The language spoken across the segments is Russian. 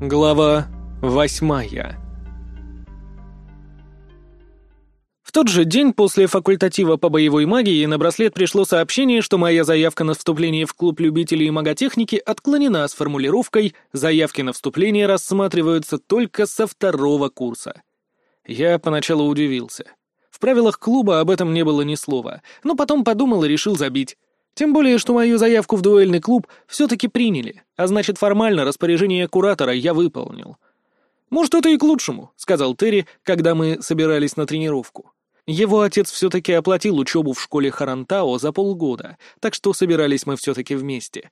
Глава восьмая В тот же день после факультатива по боевой магии на браслет пришло сообщение, что моя заявка на вступление в клуб любителей маготехники отклонена с формулировкой «Заявки на вступление рассматриваются только со второго курса». Я поначалу удивился. В правилах клуба об этом не было ни слова, но потом подумал и решил забить. Тем более, что мою заявку в дуэльный клуб все-таки приняли, а значит, формально распоряжение куратора я выполнил. «Может, это и к лучшему», — сказал Терри, когда мы собирались на тренировку. Его отец все-таки оплатил учебу в школе Харантао за полгода, так что собирались мы все-таки вместе.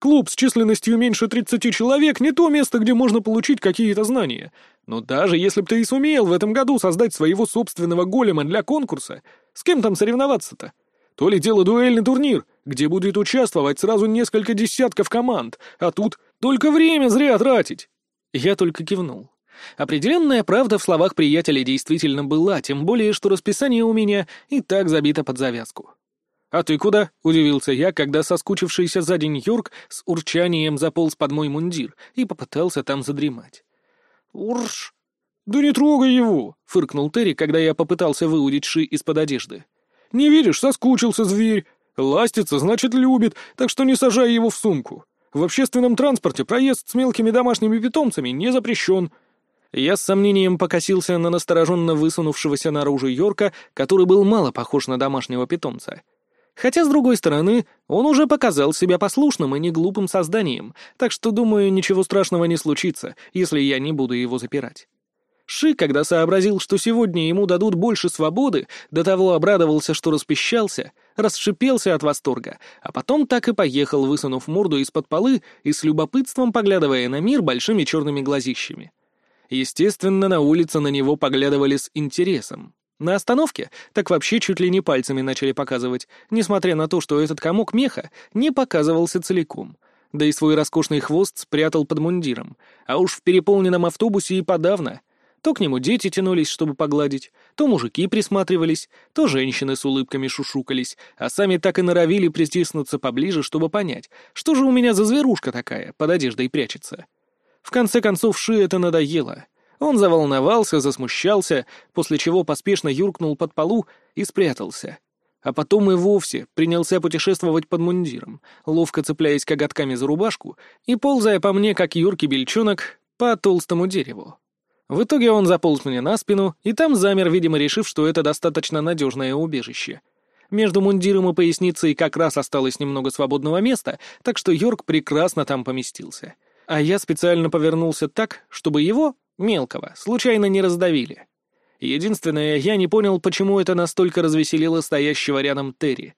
«Клуб с численностью меньше 30 человек — не то место, где можно получить какие-то знания. Но даже если бы ты и сумел в этом году создать своего собственного голема для конкурса, с кем там соревноваться-то?» То ли дело дуэльный турнир, где будет участвовать сразу несколько десятков команд, а тут только время зря тратить. Я только кивнул. Определенная правда в словах приятеля действительно была, тем более, что расписание у меня и так забито под завязку. «А ты куда?» — удивился я, когда соскучившийся за день Йорк с урчанием заполз под мой мундир и попытался там задремать. «Урш!» «Да не трогай его!» — фыркнул Терри, когда я попытался выудить Ши из-под одежды. Не видишь, соскучился зверь. Ластится, значит, любит, так что не сажай его в сумку. В общественном транспорте проезд с мелкими домашними питомцами не запрещен». Я с сомнением покосился на настороженно высунувшегося наружу Йорка, который был мало похож на домашнего питомца. Хотя, с другой стороны, он уже показал себя послушным и неглупым созданием, так что, думаю, ничего страшного не случится, если я не буду его запирать. Ши, когда сообразил, что сегодня ему дадут больше свободы, до того обрадовался, что распищался, расшипелся от восторга, а потом так и поехал, высунув морду из-под полы и с любопытством поглядывая на мир большими черными глазищами. Естественно, на улице на него поглядывали с интересом. На остановке так вообще чуть ли не пальцами начали показывать, несмотря на то, что этот комок меха не показывался целиком — да и свой роскошный хвост спрятал под мундиром, а уж в переполненном автобусе и подавно. То к нему дети тянулись, чтобы погладить, то мужики присматривались, то женщины с улыбками шушукались, а сами так и норовили притиснуться поближе, чтобы понять, что же у меня за зверушка такая под одеждой прячется. В конце концов, Ши это надоело. Он заволновался, засмущался, после чего поспешно юркнул под полу и спрятался. А потом и вовсе принялся путешествовать под мундиром, ловко цепляясь коготками за рубашку и ползая по мне, как юркий бельчонок, по толстому дереву. В итоге он заполз мне на спину, и там замер, видимо, решив, что это достаточно надежное убежище. Между мундиром и поясницей как раз осталось немного свободного места, так что Йорк прекрасно там поместился. А я специально повернулся так, чтобы его, мелкого, случайно не раздавили. Единственное, я не понял, почему это настолько развеселило стоящего рядом Терри.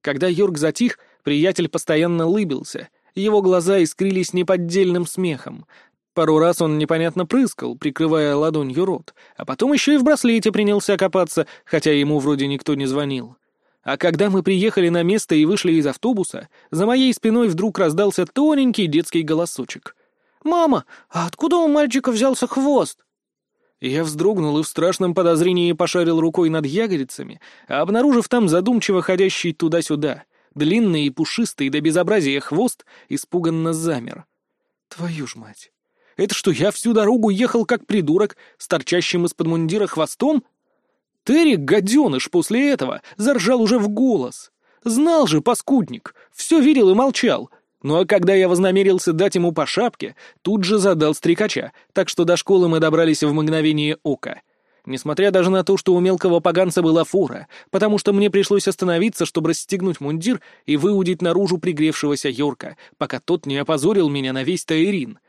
Когда Йорк затих, приятель постоянно лыбился — его глаза искрились неподдельным смехом, Пару раз он непонятно прыскал, прикрывая ладонью рот, а потом еще и в браслете принялся копаться, хотя ему вроде никто не звонил. А когда мы приехали на место и вышли из автобуса, за моей спиной вдруг раздался тоненький детский голосочек. «Мама, а откуда у мальчика взялся хвост?» Я вздрогнул и в страшном подозрении пошарил рукой над ягодицами, а обнаружив там задумчиво ходящий туда-сюда, длинный и пушистый до безобразия хвост, испуганно замер. «Твою ж мать!» Это что, я всю дорогу ехал как придурок, с торчащим из-под мундира хвостом? Терри, гаденыш, после этого заржал уже в голос. Знал же, паскудник, все видел и молчал. Ну а когда я вознамерился дать ему по шапке, тут же задал стрекача, так что до школы мы добрались в мгновение ока. Несмотря даже на то, что у мелкого поганца была фура, потому что мне пришлось остановиться, чтобы расстегнуть мундир и выудить наружу пригревшегося Йорка, пока тот не опозорил меня на весь Таирин —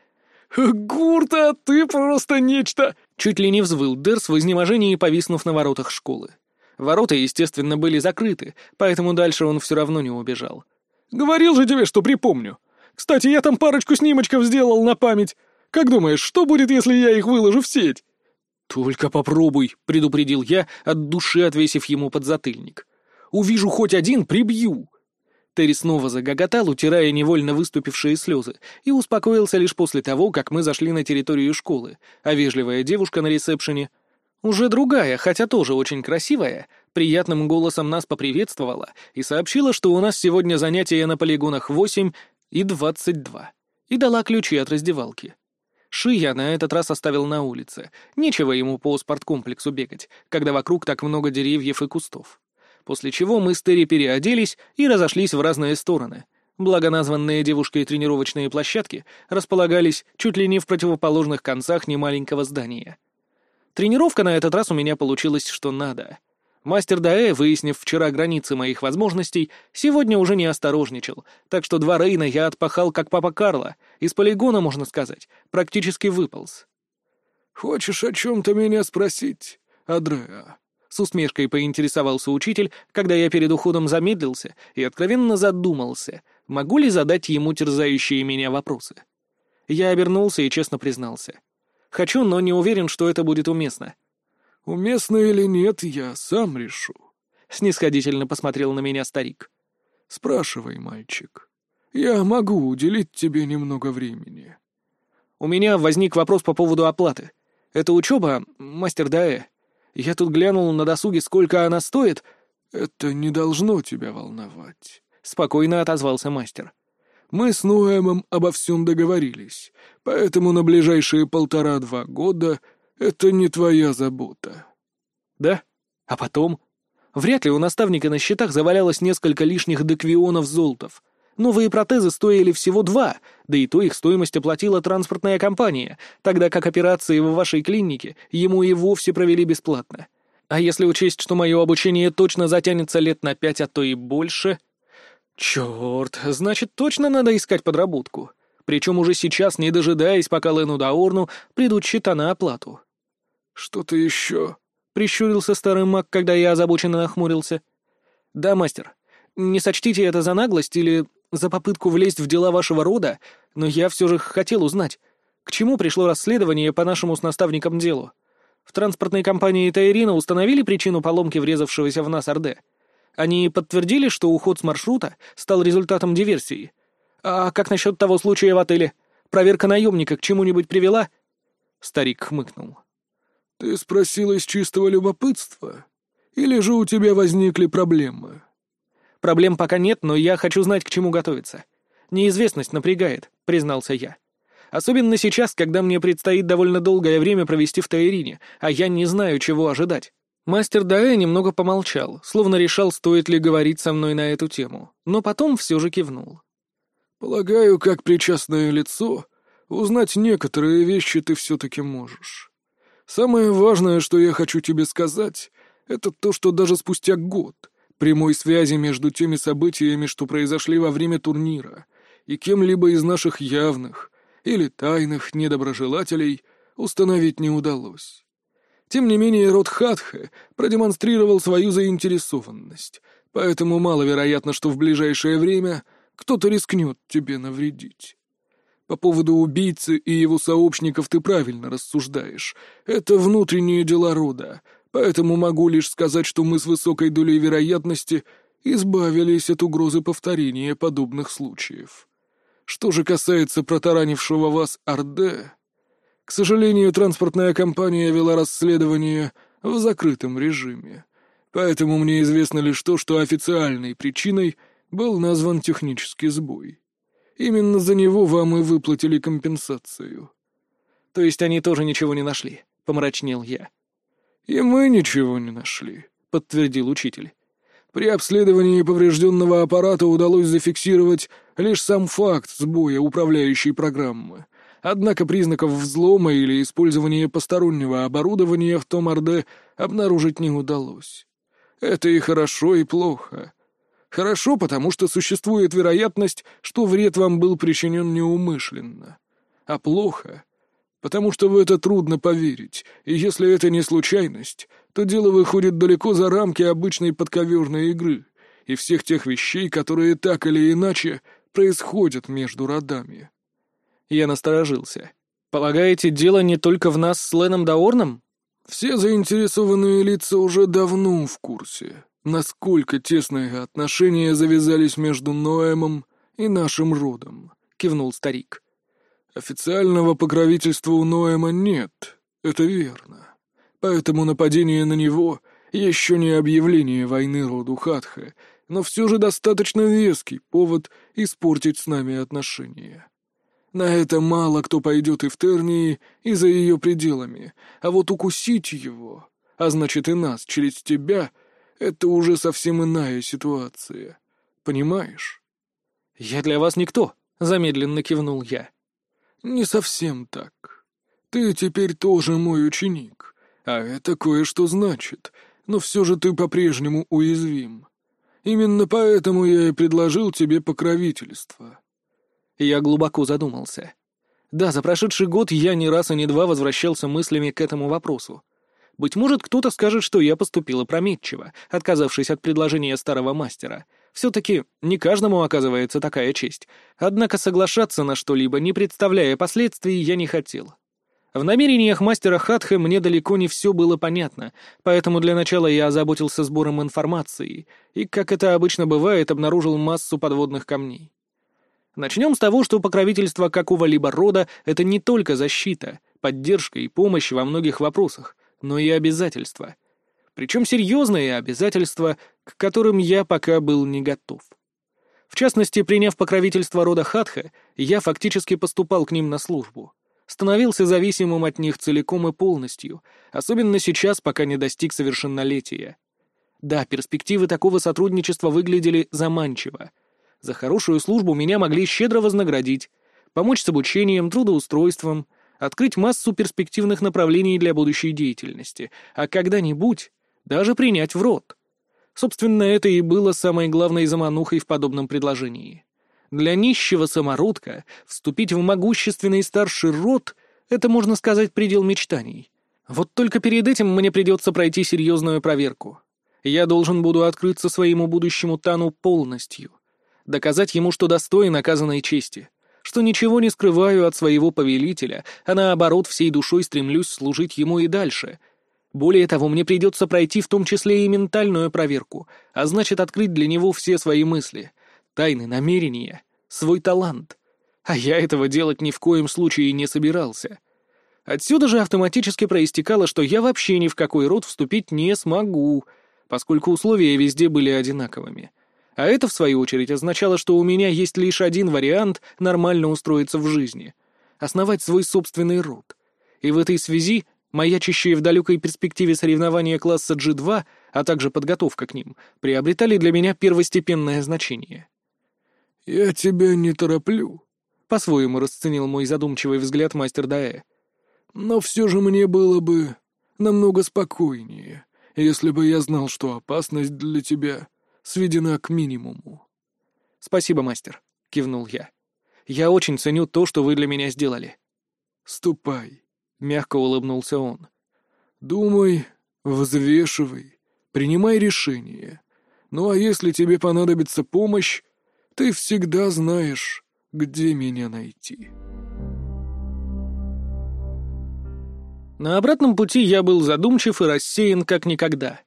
«Гурта, ты просто нечто!» Чуть ли не взвыл Дерс в изнеможении, повиснув на воротах школы. Ворота, естественно, были закрыты, поэтому дальше он все равно не убежал. «Говорил же тебе, что припомню. Кстати, я там парочку снимочков сделал на память. Как думаешь, что будет, если я их выложу в сеть?» «Только попробуй», — предупредил я, от души отвесив ему подзатыльник. «Увижу хоть один — прибью». Терри снова загоготал, утирая невольно выступившие слезы, и успокоился лишь после того, как мы зашли на территорию школы, а вежливая девушка на ресепшене, уже другая, хотя тоже очень красивая, приятным голосом нас поприветствовала и сообщила, что у нас сегодня занятия на полигонах 8 и 22, и дала ключи от раздевалки. Ши я на этот раз оставил на улице. Нечего ему по спорткомплексу бегать, когда вокруг так много деревьев и кустов. После чего мы с Терри переоделись и разошлись в разные стороны. Благо названные девушкой тренировочные площадки располагались чуть ли не в противоположных концах немаленького здания. Тренировка на этот раз у меня получилась что надо — Мастер Даэ, выяснив вчера границы моих возможностей, сегодня уже не осторожничал, так что два Рейна я отпахал как папа Карло, из полигона, можно сказать, практически выполз. «Хочешь о чем-то меня спросить, Адреа?» С усмешкой поинтересовался учитель, когда я перед уходом замедлился и откровенно задумался, могу ли задать ему терзающие меня вопросы. Я обернулся и честно признался. Хочу, но не уверен, что это будет уместно. Уместно или нет, я сам решу. Снисходительно посмотрел на меня старик. Спрашивай, мальчик. Я могу уделить тебе немного времени. У меня возник вопрос по поводу оплаты. Это учеба, мастер Даэ. Я тут глянул на досуге, сколько она стоит. Это не должно тебя волновать. Спокойно отозвался мастер. Мы с Нуэмом обо всем договорились, поэтому на ближайшие полтора-два года это не твоя забота. Да? А потом? Вряд ли у наставника на счетах завалялось несколько лишних деквионов золотов. Новые протезы стоили всего два, да и то их стоимость оплатила транспортная компания, тогда как операции в вашей клинике ему и вовсе провели бесплатно. А если учесть, что мое обучение точно затянется лет на пять, а то и больше... Черт, значит, точно надо искать подработку. Причем уже сейчас, не дожидаясь, пока Лену Даорну придут счета на оплату. «Что-то еще?» — прищурился старый маг, когда я озабоченно нахмурился. «Да, мастер. Не сочтите это за наглость или за попытку влезть в дела вашего рода, но я все же хотел узнать, к чему пришло расследование по нашему с наставником делу. В транспортной компании Тайрина установили причину поломки врезавшегося в нас Орде. Они подтвердили, что уход с маршрута стал результатом диверсии. А как насчет того случая в отеле? Проверка наемника к чему-нибудь привела?» Старик хмыкнул. «Ты спросил из чистого любопытства? Или же у тебя возникли проблемы?» «Проблем пока нет, но я хочу знать, к чему готовиться. Неизвестность напрягает», — признался я. «Особенно сейчас, когда мне предстоит довольно долгое время провести в Таирине, а я не знаю, чего ожидать». Мастер Даэ немного помолчал, словно решал, стоит ли говорить со мной на эту тему, но потом все же кивнул. «Полагаю, как причастное лицо, узнать некоторые вещи ты все-таки можешь. Самое важное, что я хочу тебе сказать, это то, что даже спустя год прямой связи между теми событиями, что произошли во время турнира, и кем-либо из наших явных или тайных недоброжелателей установить не удалось. Тем не менее, род Хатха продемонстрировал свою заинтересованность, поэтому маловероятно, что в ближайшее время кто-то рискнет тебе навредить. По поводу убийцы и его сообщников ты правильно рассуждаешь. Это внутренние дела рода, поэтому могу лишь сказать, что мы с высокой долей вероятности избавились от угрозы повторения подобных случаев. Что же касается протаранившего вас Орде, к сожалению, транспортная компания вела расследование в закрытом режиме, поэтому мне известно лишь то, что официальной причиной был назван технический сбой. Именно за него вам и выплатили компенсацию». «То есть они тоже ничего не нашли?» — помрачнел я. «И мы ничего не нашли», — подтвердил учитель. «При обследовании поврежденного аппарата удалось зафиксировать лишь сам факт сбоя управляющей программы. Однако признаков взлома или использования постороннего оборудования в том Орде обнаружить не удалось. Это и хорошо, и плохо. Хорошо, потому что существует вероятность, что вред вам был причинен неумышленно. А плохо, потому что в это трудно поверить, и если это не случайность, то дело выходит далеко за рамки обычной подковерной игры и всех тех вещей, которые так или иначе происходят между родами. Я насторожился. «Полагаете, дело не только в нас с Леном Даорном?» «Все заинтересованные лица уже давно в курсе», насколько тесные отношения завязались между Ноэмом и нашим родом», — кивнул старик. «Официального покровительства у Ноэма нет, это верно. Поэтому нападение на него еще не объявление войны роду Хатха, но все же достаточно веский повод испортить с нами отношения. На это мало кто пойдет и в Тернии, и за ее пределами, а вот укусить его, а значит и нас через тебя, это уже совсем иная ситуация. Понимаешь? «Я для вас никто», — замедленно кивнул я. «Не совсем так. Ты теперь тоже мой ученик, а это кое-что значит, но все же ты по-прежнему уязвим. Именно поэтому я и предложил тебе покровительство». Я глубоко задумался. Да, за прошедший год я ни раз и ни два возвращался мыслями к этому вопросу. Быть может, кто-то скажет, что я поступил опрометчиво, отказавшись от предложения старого мастера. Все-таки не каждому оказывается такая честь. Однако соглашаться на что-либо, не представляя последствий, я не хотел. В намерениях мастера Хатха мне далеко не все было понятно, поэтому для начала я озаботился сбором информации и, как это обычно бывает, обнаружил массу подводных камней. Начнем с того, что покровительство какого-либо рода — это не только защита, поддержка и помощь во многих вопросах, но и обязательства. Причем серьезные обязательства, к которым я пока был не готов. В частности, приняв покровительство рода Хатха, я фактически поступал к ним на службу становился зависимым от них целиком и полностью, особенно сейчас, пока не достиг совершеннолетия. Да, перспективы такого сотрудничества выглядели заманчиво. За хорошую службу меня могли щедро вознаградить, помочь с обучением, трудоустройством, открыть массу перспективных направлений для будущей деятельности, а когда-нибудь даже принять в рот. Собственно, это и было самой главной заманухой в подобном предложении. Для нищего самородка вступить в могущественный старший род — это, можно сказать, предел мечтаний. Вот только перед этим мне придется пройти серьезную проверку. Я должен буду открыться своему будущему Тану полностью. Доказать ему, что достоин оказанной чести, что ничего не скрываю от своего повелителя, а наоборот всей душой стремлюсь служить ему и дальше. Более того, мне придется пройти в том числе и ментальную проверку, а значит открыть для него все свои мысли — тайны, намерения, свой талант. А я этого делать ни в коем случае не собирался. Отсюда же автоматически проистекало, что я вообще ни в какой род вступить не смогу, поскольку условия везде были одинаковыми. А это, в свою очередь, означало, что у меня есть лишь один вариант нормально устроиться в жизни — основать свой собственный род. И в этой связи маячащие в далекой перспективе соревнования класса G2, а также подготовка к ним, приобретали для меня первостепенное значение. «Я тебя не тороплю», — по-своему расценил мой задумчивый взгляд мастер Даэ. «Но все же мне было бы намного спокойнее, если бы я знал, что опасность для тебя сведена к минимуму». «Спасибо, мастер», — кивнул я. «Я очень ценю то, что вы для меня сделали». «Ступай», — мягко улыбнулся он. «Думай, взвешивай, принимай решение. Ну а если тебе понадобится помощь, ты всегда знаешь, где меня найти. На обратном пути я был задумчив и рассеян как никогда.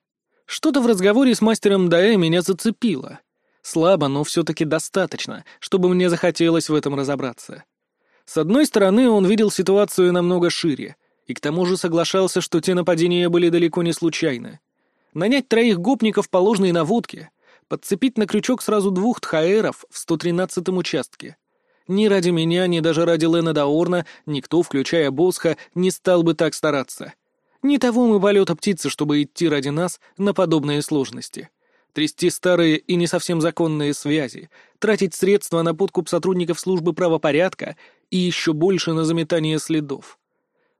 Что-то в разговоре с мастером Даэ меня зацепило. Слабо, но все-таки достаточно, чтобы мне захотелось в этом разобраться. С одной стороны, он видел ситуацию намного шире, и к тому же соглашался, что те нападения были далеко не случайны. Нанять троих гопников по ложной наводке подцепить на крючок сразу двух тхаэров в 113-м участке. Ни ради меня, ни даже ради Лена Даорна никто, включая Босха, не стал бы так стараться. Не того мы полета птицы, чтобы идти ради нас на подобные сложности. Трясти старые и не совсем законные связи, тратить средства на подкуп сотрудников службы правопорядка и еще больше на заметание следов.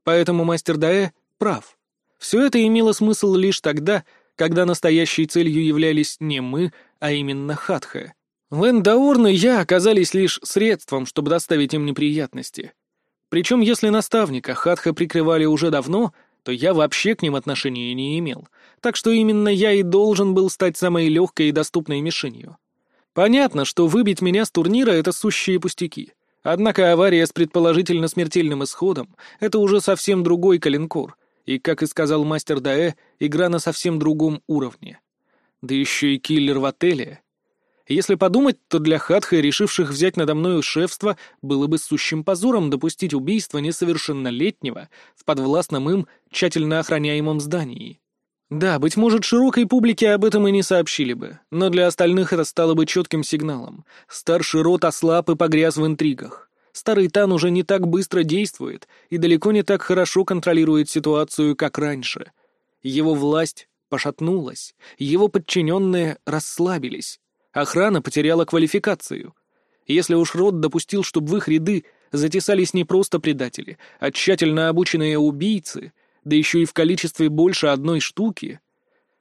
Поэтому мастер Даэ прав. Все это имело смысл лишь тогда, когда настоящей целью являлись не мы, а именно Хатха. Лэндаурн и я оказались лишь средством, чтобы доставить им неприятности. Причем, если наставника Хатха прикрывали уже давно, то я вообще к ним отношения не имел, так что именно я и должен был стать самой легкой и доступной мишенью. Понятно, что выбить меня с турнира — это сущие пустяки. Однако авария с предположительно смертельным исходом — это уже совсем другой калинкор — и, как и сказал мастер Даэ, игра на совсем другом уровне. Да еще и киллер в отеле. Если подумать, то для Хатха, решивших взять надо мною шефство, было бы сущим позором допустить убийство несовершеннолетнего в подвластном им, тщательно охраняемом здании. Да, быть может, широкой публике об этом и не сообщили бы, но для остальных это стало бы четким сигналом. Старший род ослаб и погряз в интригах. Старый Тан уже не так быстро действует и далеко не так хорошо контролирует ситуацию, как раньше. Его власть пошатнулась, его подчиненные расслабились, охрана потеряла квалификацию. Если уж род допустил, чтобы в их ряды затесались не просто предатели, а тщательно обученные убийцы, да еще и в количестве больше одной штуки,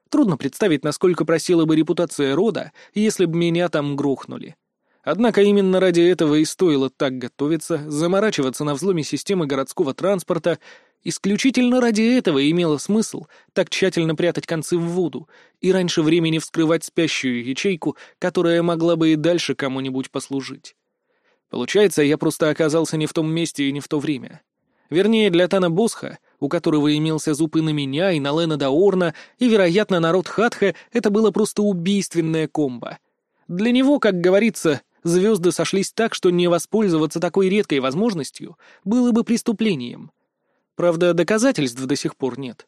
трудно представить, насколько просела бы репутация рода, если бы меня там грохнули. Однако именно ради этого и стоило так готовиться, заморачиваться на взломе системы городского транспорта. Исключительно ради этого имело смысл так тщательно прятать концы в воду и раньше времени вскрывать спящую ячейку, которая могла бы и дальше кому-нибудь послужить. Получается, я просто оказался не в том месте и не в то время. Вернее, для Тана Босха, у которого имелся зуб и на меня, и на Лена Даорна, и, вероятно, народ Хатха, это было просто убийственное комбо. Для него, как говорится, Звезды сошлись так, что не воспользоваться такой редкой возможностью было бы преступлением. Правда, доказательств до сих пор нет.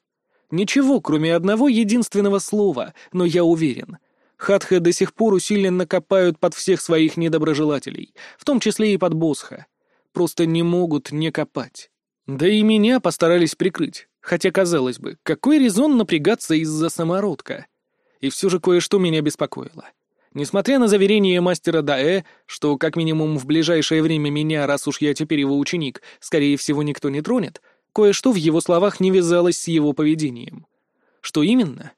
Ничего, кроме одного единственного слова, но я уверен. Хатха до сих пор усиленно копают под всех своих недоброжелателей, в том числе и под Босха. Просто не могут не копать. Да и меня постарались прикрыть, хотя, казалось бы, какой резон напрягаться из-за самородка? И все же кое-что меня беспокоило. Несмотря на заверение мастера Даэ, что как минимум в ближайшее время меня, раз уж я теперь его ученик, скорее всего никто не тронет, кое-что в его словах не вязалось с его поведением. Что именно?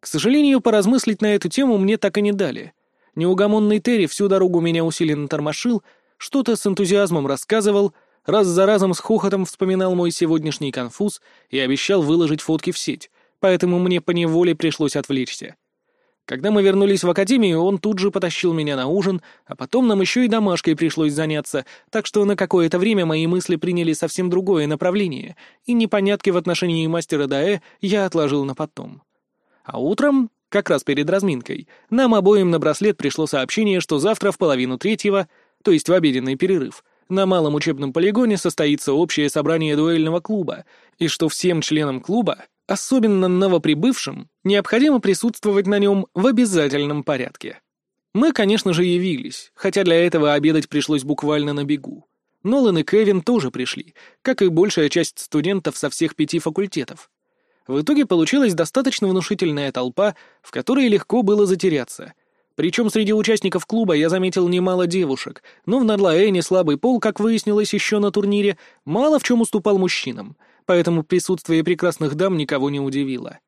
К сожалению, поразмыслить на эту тему мне так и не дали. Неугомонный Терри всю дорогу меня усиленно тормошил, что-то с энтузиазмом рассказывал, раз за разом с хохотом вспоминал мой сегодняшний конфуз и обещал выложить фотки в сеть, поэтому мне поневоле пришлось отвлечься. Когда мы вернулись в академию, он тут же потащил меня на ужин, а потом нам еще и домашкой пришлось заняться, так что на какое-то время мои мысли приняли совсем другое направление, и непонятки в отношении мастера Даэ я отложил на потом. А утром, как раз перед разминкой, нам обоим на браслет пришло сообщение, что завтра в половину третьего, то есть в обеденный перерыв, на малом учебном полигоне состоится общее собрание дуэльного клуба, и что всем членам клуба Особенно новоприбывшим необходимо присутствовать на нем в обязательном порядке. Мы, конечно же, явились, хотя для этого обедать пришлось буквально на бегу. Нолан и Кевин тоже пришли, как и большая часть студентов со всех пяти факультетов. В итоге получилась достаточно внушительная толпа, в которой легко было затеряться. Причем среди участников клуба я заметил немало девушек, но в Надлаэне слабый пол, как выяснилось еще на турнире, мало в чем уступал мужчинам — поэтому присутствие прекрасных дам никого не удивило.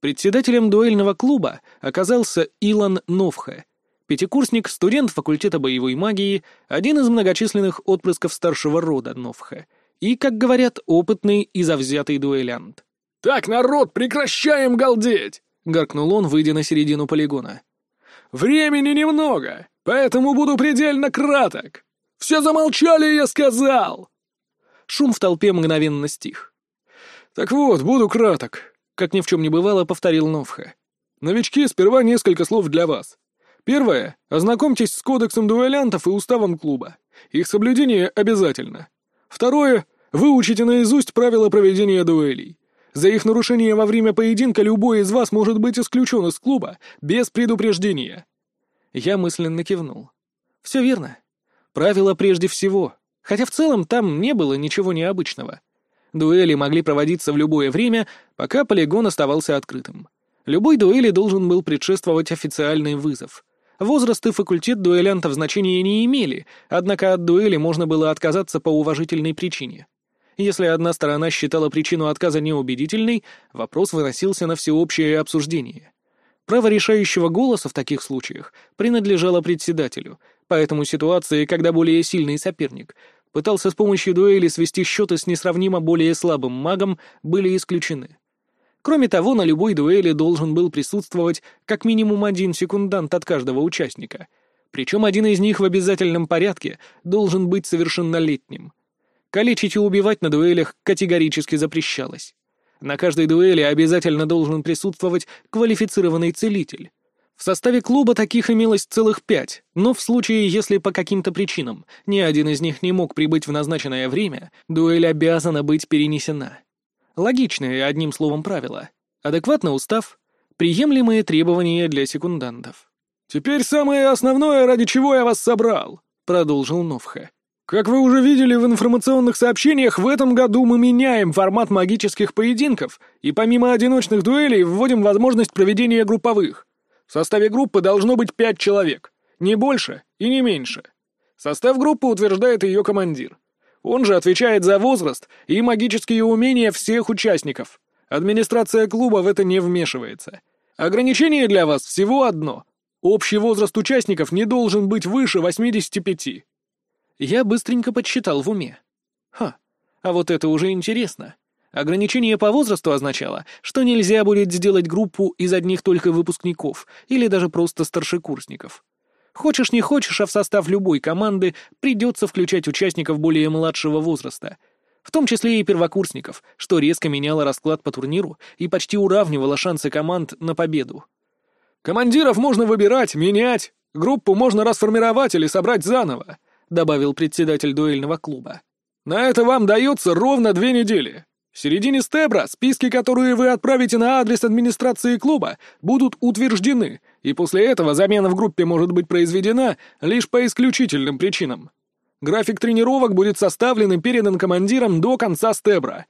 Председателем дуэльного клуба оказался Илон Новха, пятикурсник, студент факультета боевой магии, один из многочисленных отпрысков старшего рода Новха и, как говорят, опытный и завзятый дуэлянт. «Так, народ, прекращаем галдеть!» — гаркнул он, выйдя на середину полигона. «Времени немного, поэтому буду предельно краток. Все замолчали, я сказал!» Шум в толпе мгновенно стих. «Так вот, буду краток», — как ни в чем не бывало, повторил Новха. «Новички, сперва несколько слов для вас. Первое. Ознакомьтесь с кодексом дуэлянтов и уставом клуба. Их соблюдение обязательно. Второе. Выучите наизусть правила проведения дуэлей. За их нарушение во время поединка любой из вас может быть исключен из клуба без предупреждения». Я мысленно кивнул. «Все верно. Правила прежде всего. Хотя в целом там не было ничего необычного. Дуэли могли проводиться в любое время, пока полигон оставался открытым. Любой дуэли должен был предшествовать официальный вызов. Возраст и факультет дуэлянтов значения не имели, однако от дуэли можно было отказаться по уважительной причине. Если одна сторона считала причину отказа неубедительной, вопрос выносился на всеобщее обсуждение. Право решающего голоса в таких случаях принадлежало председателю, поэтому ситуации, когда более сильный соперник пытался с помощью дуэли свести счеты с несравнимо более слабым магом, были исключены. Кроме того, на любой дуэли должен был присутствовать как минимум один секундант от каждого участника, причем один из них в обязательном порядке должен быть совершеннолетним. Калечить и убивать на дуэлях категорически запрещалось. На каждой дуэли обязательно должен присутствовать квалифицированный целитель. В составе клуба таких имелось целых пять, но в случае, если по каким-то причинам ни один из них не мог прибыть в назначенное время, дуэль обязана быть перенесена. Логичное, одним словом, правило. Адекватно устав, приемлемые требования для секундантов. «Теперь самое основное, ради чего я вас собрал», — продолжил Новха. Как вы уже видели в информационных сообщениях, в этом году мы меняем формат магических поединков и помимо одиночных дуэлей вводим возможность проведения групповых. В составе группы должно быть пять человек, не больше и не меньше. Состав группы утверждает ее командир. Он же отвечает за возраст и магические умения всех участников. Администрация клуба в это не вмешивается. Ограничение для вас всего одно. Общий возраст участников не должен быть выше 85. Я быстренько подсчитал в уме. Ха, а вот это уже интересно. Ограничение по возрасту означало, что нельзя будет сделать группу из одних только выпускников или даже просто старшекурсников. Хочешь не хочешь, а в состав любой команды придется включать участников более младшего возраста, в том числе и первокурсников, что резко меняло расклад по турниру и почти уравнивало шансы команд на победу. «Командиров можно выбирать, менять, группу можно расформировать или собрать заново», добавил председатель дуэльного клуба. «На это вам дается ровно две недели. В середине стебра списки, которые вы отправите на адрес администрации клуба, будут утверждены, и после этого замена в группе может быть произведена лишь по исключительным причинам. График тренировок будет составлен и передан командирам до конца стебра.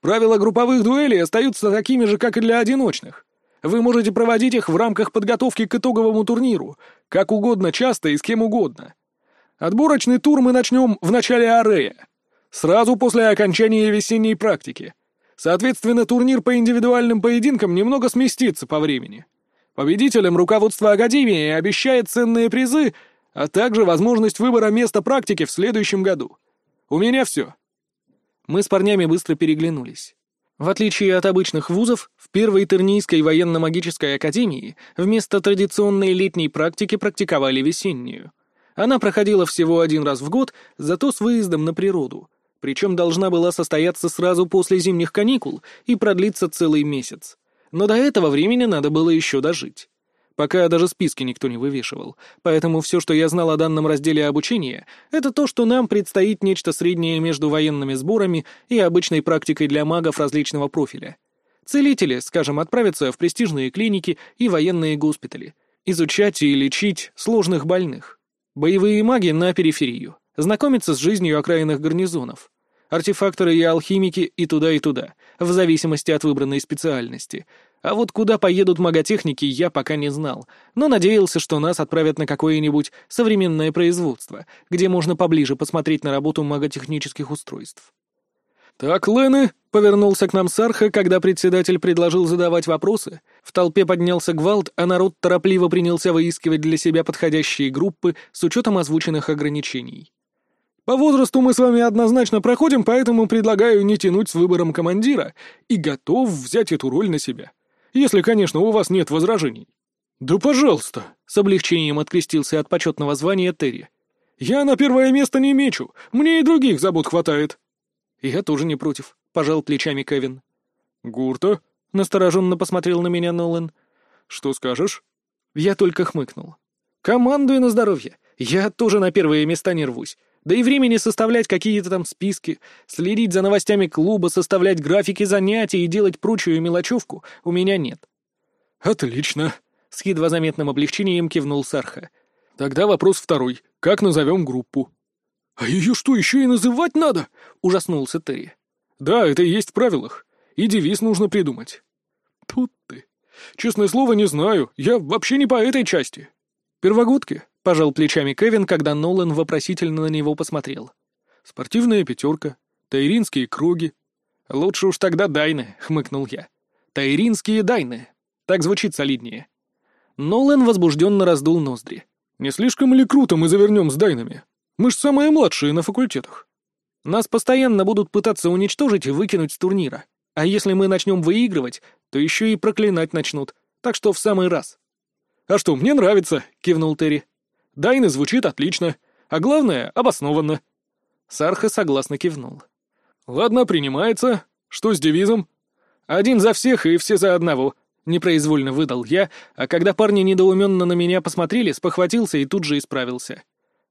Правила групповых дуэлей остаются такими же, как и для одиночных. Вы можете проводить их в рамках подготовки к итоговому турниру, как угодно часто и с кем угодно. Отборочный тур мы начнем в начале арея. Сразу после окончания весенней практики. Соответственно, турнир по индивидуальным поединкам немного сместится по времени. Победителям руководство Академии обещает ценные призы, а также возможность выбора места практики в следующем году. У меня все. Мы с парнями быстро переглянулись. В отличие от обычных вузов, в первой Тернийской военно-магической академии вместо традиционной летней практики практиковали весеннюю. Она проходила всего один раз в год, зато с выездом на природу — причем должна была состояться сразу после зимних каникул и продлиться целый месяц. Но до этого времени надо было еще дожить. Пока даже списки никто не вывешивал, поэтому все, что я знал о данном разделе обучения, это то, что нам предстоит нечто среднее между военными сборами и обычной практикой для магов различного профиля. Целители, скажем, отправятся в престижные клиники и военные госпитали, изучать и лечить сложных больных. Боевые маги на периферию знакомиться с жизнью окраинных гарнизонов. Артефакторы и алхимики и туда, и туда, в зависимости от выбранной специальности. А вот куда поедут маготехники, я пока не знал, но надеялся, что нас отправят на какое-нибудь современное производство, где можно поближе посмотреть на работу маготехнических устройств. «Так, Лены», — повернулся к нам Сарха, когда председатель предложил задавать вопросы. В толпе поднялся гвалт, а народ торопливо принялся выискивать для себя подходящие группы с учетом озвученных ограничений. По возрасту мы с вами однозначно проходим, поэтому предлагаю не тянуть с выбором командира и готов взять эту роль на себя. Если, конечно, у вас нет возражений». «Да пожалуйста», — с облегчением открестился от почетного звания Терри. «Я на первое место не мечу, мне и других забот хватает». «Я тоже не против», — пожал плечами Кевин. «Гурта?» — настороженно посмотрел на меня Нолан. «Что скажешь?» Я только хмыкнул. «Командуй на здоровье. Я тоже на первые места не рвусь. Да и времени составлять какие-то там списки, следить за новостями клуба, составлять графики занятий и делать прочую мелочевку у меня нет. «Отлично!» — с едва заметным облегчением кивнул Сарха. «Тогда вопрос второй. Как назовем группу?» «А ее что, еще и называть надо?» — ужаснулся Терри. «Да, это и есть в правилах. И девиз нужно придумать». «Тут ты. Честное слово, не знаю. Я вообще не по этой части». «Первогодки?» — пожал плечами Кевин, когда Нолан вопросительно на него посмотрел. «Спортивная пятерка, тайринские круги». «Лучше уж тогда дайны», — хмыкнул я. «Тайринские дайны». Так звучит солиднее. Нолан возбужденно раздул ноздри. «Не слишком ли круто мы завернем с дайнами? Мы ж самые младшие на факультетах. Нас постоянно будут пытаться уничтожить и выкинуть с турнира. А если мы начнем выигрывать, то еще и проклинать начнут. Так что в самый раз». «А что, мне нравится», — кивнул Терри. Дайны звучит отлично, а главное — обоснованно». Сарха согласно кивнул. «Ладно, принимается. Что с девизом?» «Один за всех и все за одного», — непроизвольно выдал я, а когда парни недоуменно на меня посмотрели, спохватился и тут же исправился.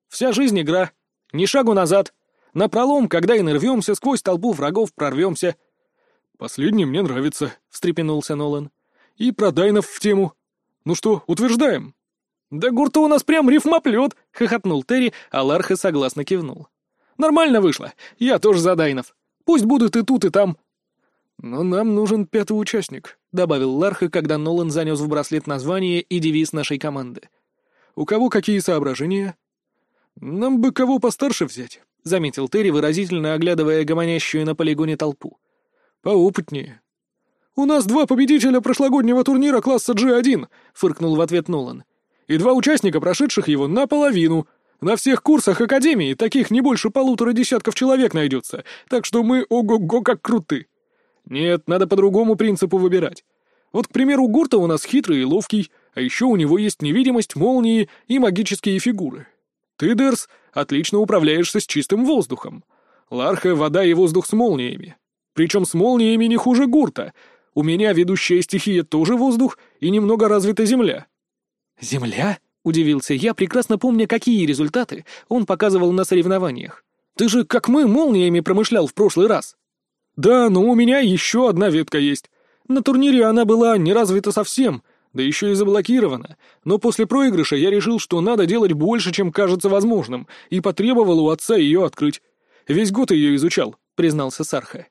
«Вся жизнь — игра. Ни шагу назад. На пролом, когда и нарвемся, сквозь толпу врагов прорвемся». «Последний мне нравится», — встрепенулся Нолан. «И про Дайнов в тему. Ну что, утверждаем?» «Да гурта у нас прям рифмоплет!» — хохотнул Терри, а Ларха согласно кивнул. Нормально вышло. Я тоже за Дайнов. Пусть будут и тут, и там. Но нам нужен пятый участник, добавил Ларха, когда Нолан занес в браслет название и девиз нашей команды. У кого какие соображения? Нам бы кого постарше взять, заметил Терри, выразительно оглядывая гомонящую на полигоне толпу. Поопытнее. «У нас два победителя прошлогоднего турнира класса G1», — фыркнул в ответ Нолан. «И два участника, прошедших его наполовину. На всех курсах Академии таких не больше полутора десятков человек найдется, так что мы ого-го как круты. Нет, надо по другому принципу выбирать. Вот, к примеру, Гурта у нас хитрый и ловкий, а еще у него есть невидимость, молнии и магические фигуры. Ты, Дерс, отлично управляешься с чистым воздухом. Ларха — вода и воздух с молниями. Причем с молниями не хуже Гурта. У меня ведущая стихия тоже воздух и немного развита земля. «Земля?» — удивился я, прекрасно помня, какие результаты он показывал на соревнованиях. «Ты же, как мы, молниями промышлял в прошлый раз». «Да, но у меня еще одна ветка есть. На турнире она была не развита совсем, да еще и заблокирована. Но после проигрыша я решил, что надо делать больше, чем кажется возможным, и потребовал у отца ее открыть. Весь год ее изучал», — признался Сарха.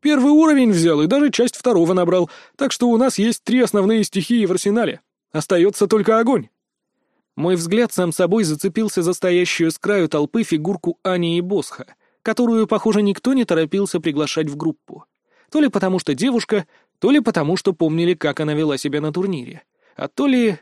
«Первый уровень взял и даже часть второго набрал, так что у нас есть три основные стихии в арсенале. Остается только огонь». Мой взгляд сам собой зацепился за стоящую с краю толпы фигурку Ани и Босха, которую, похоже, никто не торопился приглашать в группу. То ли потому, что девушка, то ли потому, что помнили, как она вела себя на турнире. А то ли...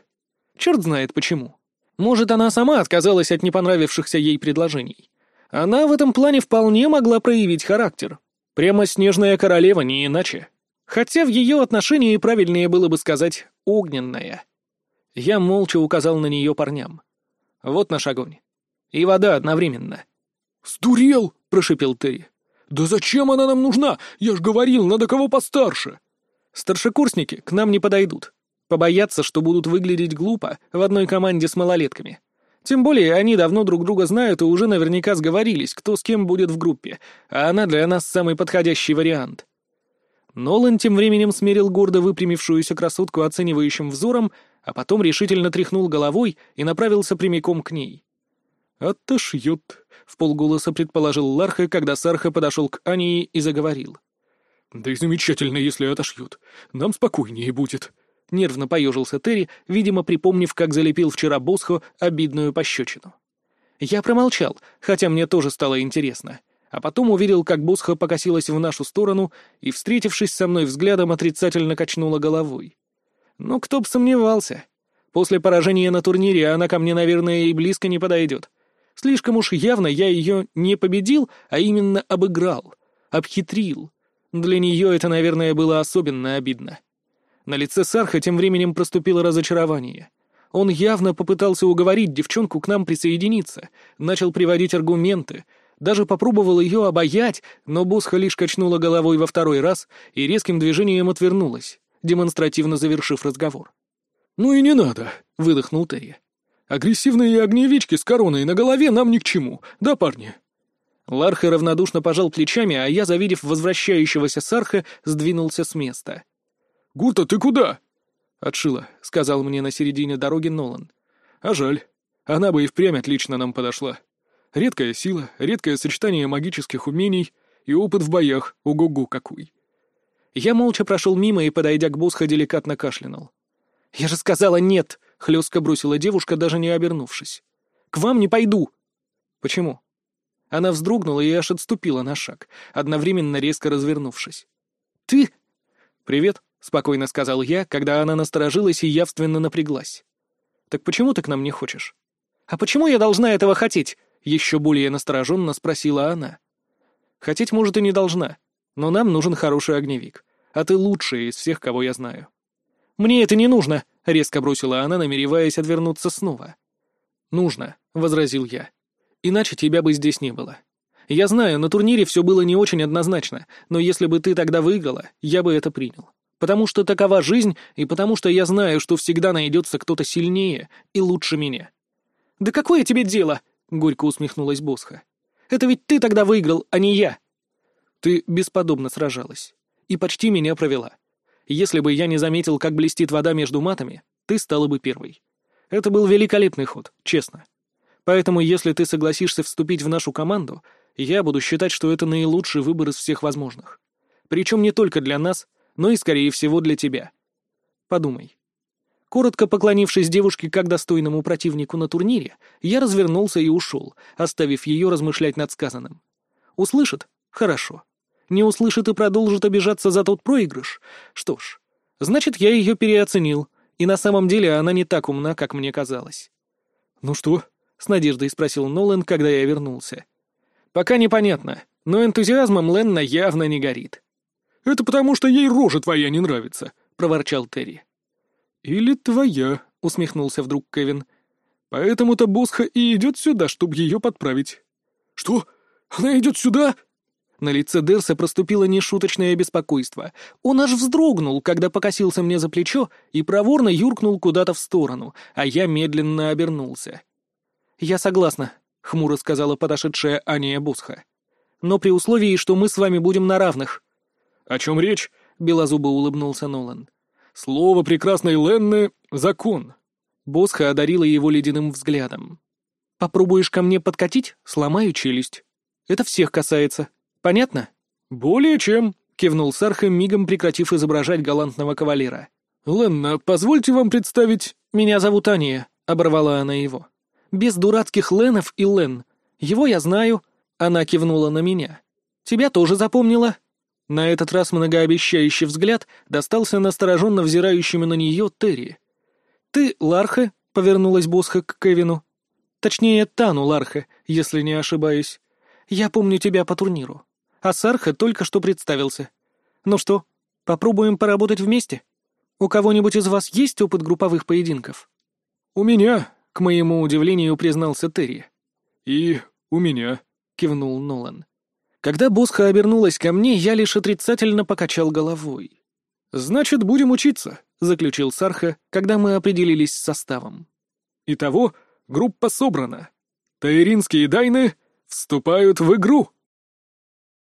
Черт знает почему. Может, она сама отказалась от непонравившихся ей предложений. Она в этом плане вполне могла проявить характер. Прямо снежная королева, не иначе. Хотя в ее отношении правильнее было бы сказать «огненная». Я молча указал на нее парням. Вот наш огонь. И вода одновременно. «Сдурел!» — прошипел Терри. «Да зачем она нам нужна? Я ж говорил, надо кого постарше!» «Старшекурсники к нам не подойдут. Побоятся, что будут выглядеть глупо в одной команде с малолетками. Тем более они давно друг друга знают и уже наверняка сговорились, кто с кем будет в группе, а она для нас самый подходящий вариант». Нолан тем временем смерил гордо выпрямившуюся красотку оценивающим взором а потом решительно тряхнул головой и направился прямиком к ней. «Отошьет», — в полголоса предположил Ларха, когда Сарха подошел к Ании и заговорил. «Да и замечательно, если отошьют. Нам спокойнее будет». Нервно поежился Терри, видимо, припомнив, как залепил вчера Босхо обидную пощечину. Я промолчал, хотя мне тоже стало интересно. А потом увидел, как Босхо покосилась в нашу сторону и, встретившись со мной взглядом, отрицательно качнула головой. Ну, кто б сомневался. После поражения на турнире она ко мне, наверное, и близко не подойдет. Слишком уж явно я ее не победил, а именно обыграл, обхитрил. Для нее это, наверное, было особенно обидно. На лице Сарха тем временем проступило разочарование. Он явно попытался уговорить девчонку к нам присоединиться, начал приводить аргументы, даже попробовал ее обаять, но Босха лишь качнула головой во второй раз и резким движением отвернулась демонстративно завершив разговор. «Ну и не надо», — выдохнул Терри. «Агрессивные огневички с короной на голове нам ни к чему, да, парни?» Ларха равнодушно пожал плечами, а я, завидев возвращающегося Сарха, сдвинулся с места. «Гурта, ты куда?» «Отшила», — сказал мне на середине дороги Нолан. «А жаль. Она бы и впрямь отлично нам подошла. Редкая сила, редкое сочетание магических умений и опыт в боях, ого-го какой. Я молча прошел мимо и, подойдя к Босха, деликатно кашлянул. «Я же сказала нет!» — хлестко бросила девушка, даже не обернувшись. «К вам не пойду!» «Почему?» Она вздрогнула и аж отступила на шаг, одновременно резко развернувшись. «Ты...» «Привет», — спокойно сказал я, когда она насторожилась и явственно напряглась. «Так почему ты к нам не хочешь?» «А почему я должна этого хотеть?» — еще более настороженно спросила она. «Хотеть, может, и не должна, но нам нужен хороший огневик а ты лучшая из всех, кого я знаю». «Мне это не нужно», — резко бросила она, намереваясь отвернуться снова. «Нужно», — возразил я. «Иначе тебя бы здесь не было. Я знаю, на турнире все было не очень однозначно, но если бы ты тогда выиграла, я бы это принял. Потому что такова жизнь, и потому что я знаю, что всегда найдется кто-то сильнее и лучше меня». «Да какое тебе дело?» — горько усмехнулась Босха. «Это ведь ты тогда выиграл, а не я». «Ты бесподобно сражалась и почти меня провела. Если бы я не заметил, как блестит вода между матами, ты стала бы первой. Это был великолепный ход, честно. Поэтому, если ты согласишься вступить в нашу команду, Я буду считать, что это наилучший выбор из всех возможных. Причем не только для нас, но и, скорее всего, для тебя. Подумай. Коротко поклонившись девушке как достойному противнику на турнире, я развернулся и ушел, оставив ее размышлять над сказанным. Услышит? Хорошо. Не услышит и продолжит обижаться за тот проигрыш? Что ж, значит, я ее переоценил, и на самом деле она не так умна, как мне казалось. «Ну что?» — с надеждой спросил Нолан, когда я вернулся. «Пока непонятно, но энтузиазмом Ленна явно не горит». «Это потому, что ей рожа твоя не нравится», — проворчал Терри. «Или твоя», — усмехнулся вдруг Кевин. «Поэтому-то Босха и идет сюда, чтобы ее подправить». «Что? Она идет сюда?» На лице Дерса проступило нешуточное беспокойство. Он аж вздрогнул, когда покосился мне за плечо и проворно юркнул куда-то в сторону, а я медленно обернулся. «Я согласна», — хмуро сказала подошедшая Аня Босха. «Но при условии, что мы с вами будем на равных». «О чем речь?» — белозубо улыбнулся Нолан. Слово прекрасной Ленны — закон. Босха одарила его ледяным взглядом. «Попробуешь ко мне подкатить — сломаю челюсть. Это всех касается. Понятно?» «Более чем», — кивнул Сарха, мигом прекратив изображать галантного кавалера. «Ленна, позвольте вам представить...» «Меня зовут Ания», — оборвала она его. «Без дурацких Ленов и Лен. Его я знаю». Она кивнула на меня. «Тебя тоже запомнила?» На этот раз многообещающий взгляд достался настороженно взирающему на нее Терри. «Ты Ларха?» — повернулась Босха к Кевину. «Точнее, Тану Ларха, если не ошибаюсь. Я помню тебя по турниру. А Сарха только что представился. Ну что, попробуем поработать вместе? У кого-нибудь из вас есть опыт групповых поединков?» «У меня», — к моему удивлению признался Терри. «И у меня», — кивнул Нолан. Когда Босха обернулась ко мне, я лишь отрицательно покачал головой. «Значит, будем учиться», — заключил Сарха, когда мы определились с составом. «Итого, группа собрана. Таиринские дайны вступают в игру».